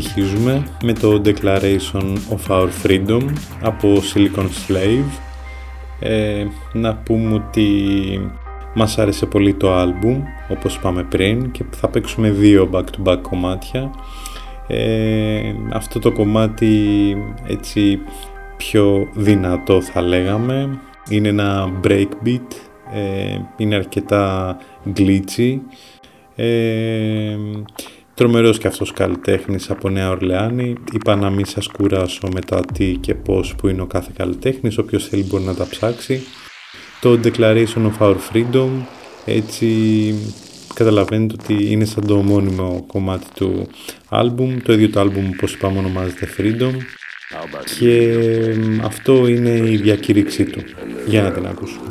Συνεχίζουμε με το Declaration of Our Freedom από Silicon Slave. Ε, να πούμε ότι μας άρεσε πολύ το άλμπουμ, όπως είπαμε πριν, και θα παίξουμε δύο back-to-back κομμάτια. Ε, αυτό το κομμάτι έτσι πιο δυνατό θα λέγαμε. Είναι ένα breakbeat, ε, είναι αρκετά glitchy. Ε, Τρομερός και αυτός καλλιτέχνης από Νέα Ορλεάνη. Είπα να μην σας κουράσω μετά τι και πώς που είναι ο κάθε καλλιτέχνης. Όποιος θέλει μπορεί να τα ψάξει. Το Declaration of Our Freedom έτσι καταλαβαίνετε ότι είναι σαν το ομώνυμο κομμάτι του άλμπουμ. Το ίδιο το άλμπουμ όπως είπαμε ονομάζεται Freedom. Και αυτό είναι η διακήρυξή του. Για να την ακούσουμε.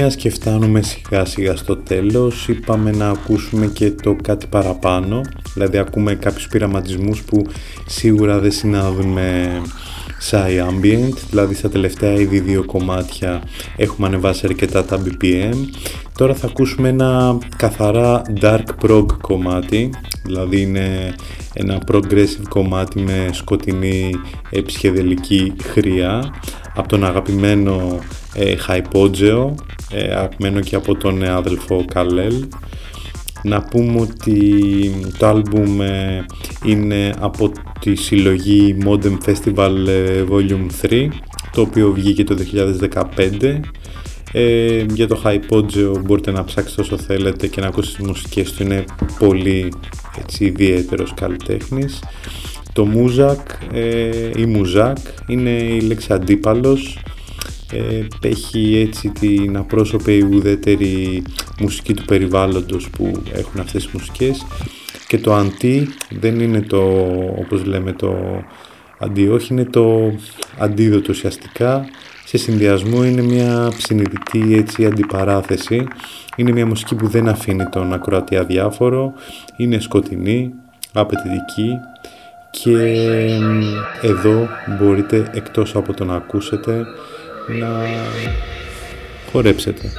Μιας και φτάνουμε σιγά σιγά στο τέλος, είπαμε να ακούσουμε και το κάτι παραπάνω, δηλαδή ακούμε κάποιους πειραματισμούς που σίγουρα δεν συνάδουν με Sci Ambient, δηλαδή στα τελευταία ήδη δύο κομμάτια έχουμε ανεβάσει αρκετά τα BPM. Τώρα θα ακούσουμε ένα καθαρά dark prog κομμάτι, δηλαδή είναι ένα progressive κομμάτι με σκοτεινή ψυχεδελική χρειά από τον αγαπημένο ε, Hypogeo, ε, αγαπημένο και από τον άδελφο Καλέλ. Να πούμε ότι το άλμπουμ ε, είναι από τη συλλογή Modern Festival ε, Volume 3, το οποίο βγήκε το 2015. Ε, για το Hypogeo μπορείτε να ψάξετε όσο θέλετε και να ακούσετε τις μουσικές του, είναι πολύ έτσι, ιδιαίτερος καλλιτέχνης. Το Muzak ε, ή Muzak είναι η λέξη αντίπαλος ε, έχει έτσι την απρόσωπη ουδέτερη μουσική του περιβάλλοντος που έχουν αυτές τις μουσικές. Και το αντί δεν είναι το όπως λέμε το αντί όχι είναι το αντίδοτο ουσιαστικά. Σε συνδυασμό είναι μια συνειδητή έτσι αντιπαράθεση. Είναι μια μουσική που δεν αφήνει τον ακροατή αδιάφορο. Είναι σκοτεινή, απαιτητική και εδώ μπορείτε εκτός από το να ακούσετε να χορέψετε.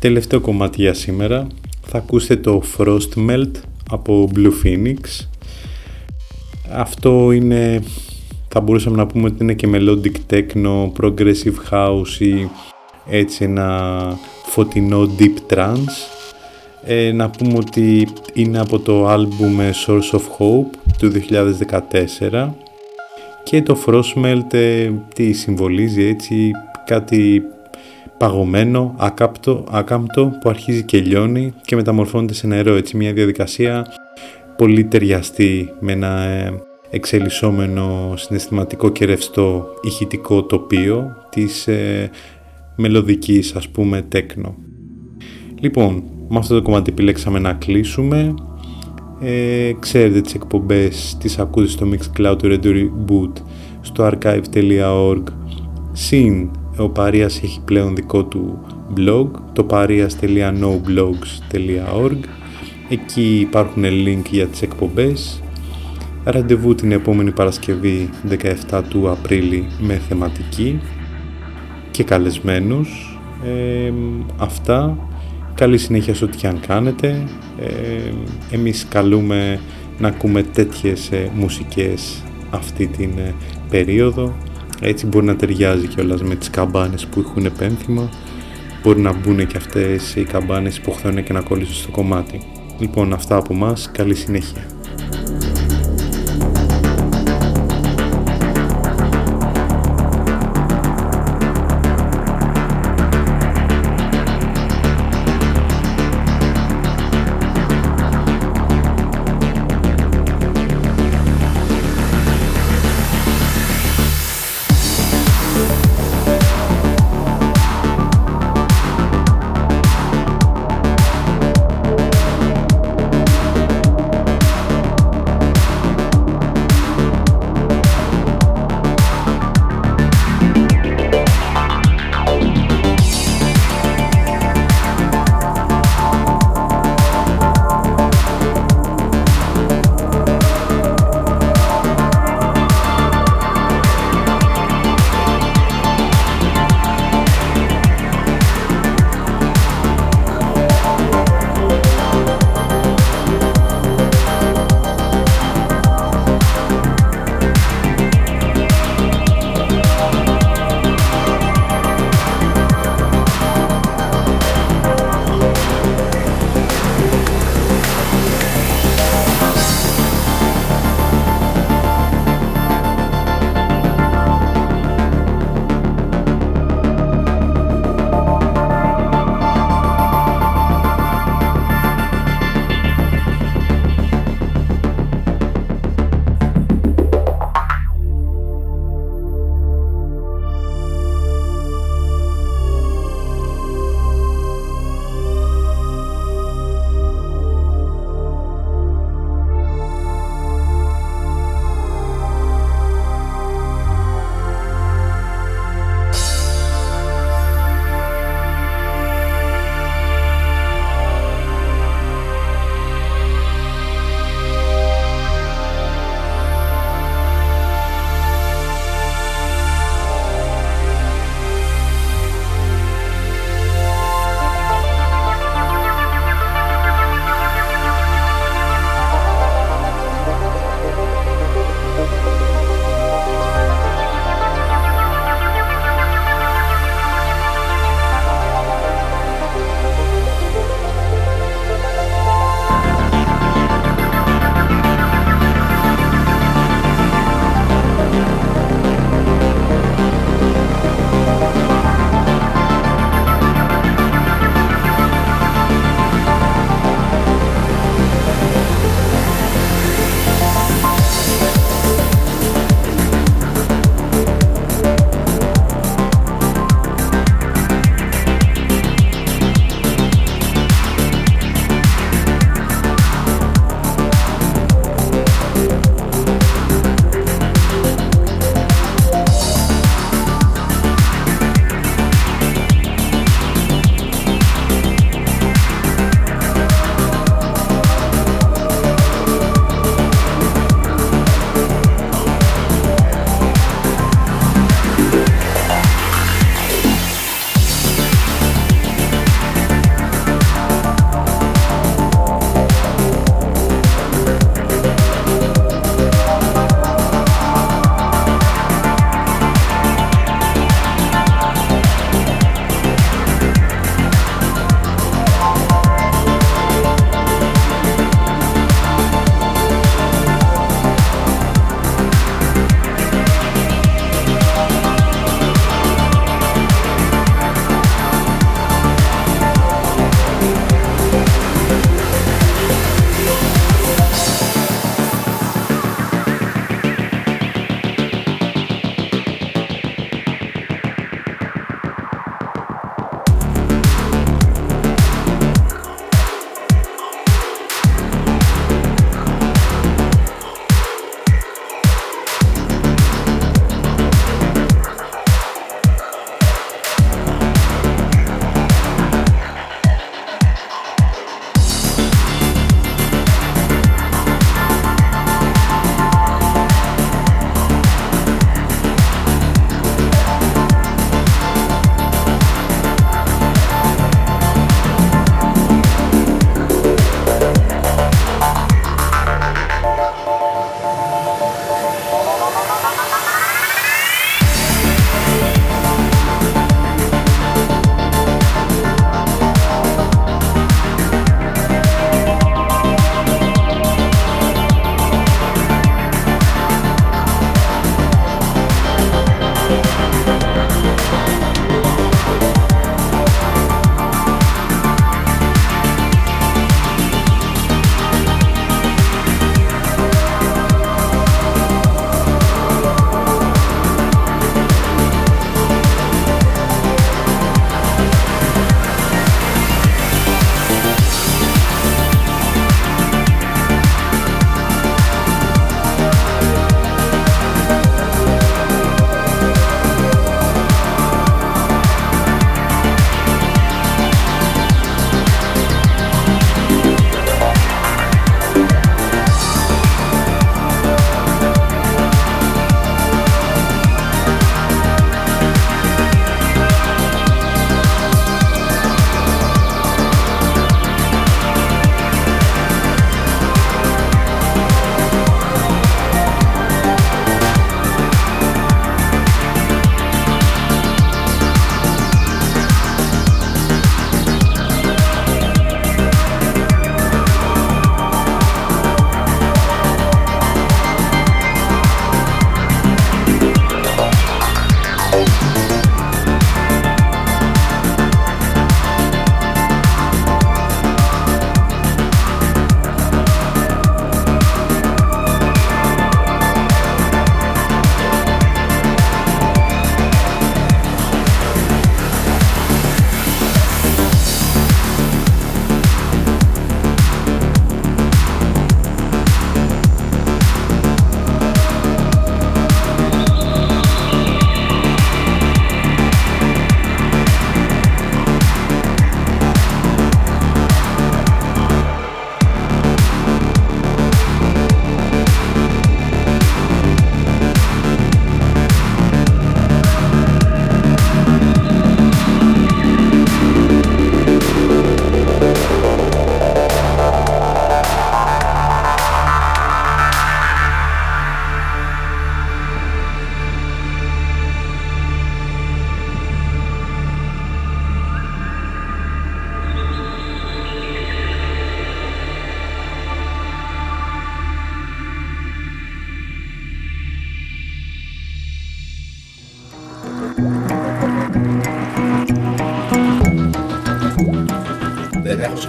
Τελευταίο κομμάτι για σήμερα. Θα ακούσετε το Frost Melt από Blue Phoenix. Αυτό είναι, θα μπορούσαμε να πούμε ότι είναι και melodic techno, progressive house ή έτσι ένα φωτεινό deep trance. Ε, να πούμε ότι είναι από το άλμπουμ Source of Hope του 2014 και το Frostmelt ε, τι συμβολίζει έτσι κάτι παγωμένο, ακάμπτο, ακάμπτο που αρχίζει και λιώνει και μεταμορφώνεται σε νερό έτσι μια διαδικασία πολύ ταιριαστή με ένα ε, εξελισσόμενο συναισθηματικό και ρευστό ηχητικό τοπίο της ε, μελωδικής ας πούμε τέκνο. Λοιπόν, με αυτό το κομμάτι επιλέξαμε να κλείσουμε. Ε, ξέρετε τις εκπομπές τις ακούτε στο Mixcloud του Radio Reboot στο archive.org συν ο Παρίας έχει πλέον δικό του blog το parias.noblogs.org εκεί υπάρχουν link για τις εκπομπές. Ραντεβού την επόμενη Παρασκευή 17 του Απρίλη με θεματική. Και καλεσμένους. Ε, αυτά. Καλή συνέχεια σε ό,τι αν κάνετε. Ε, εμείς καλούμε να ακούμε τέτοιες ε, μουσικές αυτή την ε, περίοδο έτσι μπορεί να ταιριάζει κιόλας με τις καμπάνες που έχουν επένθυμα. Μπορεί να μπουν και αυτές οι καμπάνες που χθούν και να κολλήσουν στο κομμάτι. Λοιπόν αυτά από μας. Καλή συνέχεια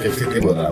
έχω σκεφτεί τίποτα.